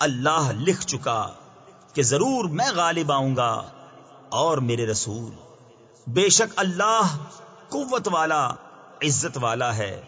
اللہ لکھ چکا کہ ضرور میں غالب آؤں گا اور میرے رسول، بے شک اللہ قوت والا، عزت والا ہے۔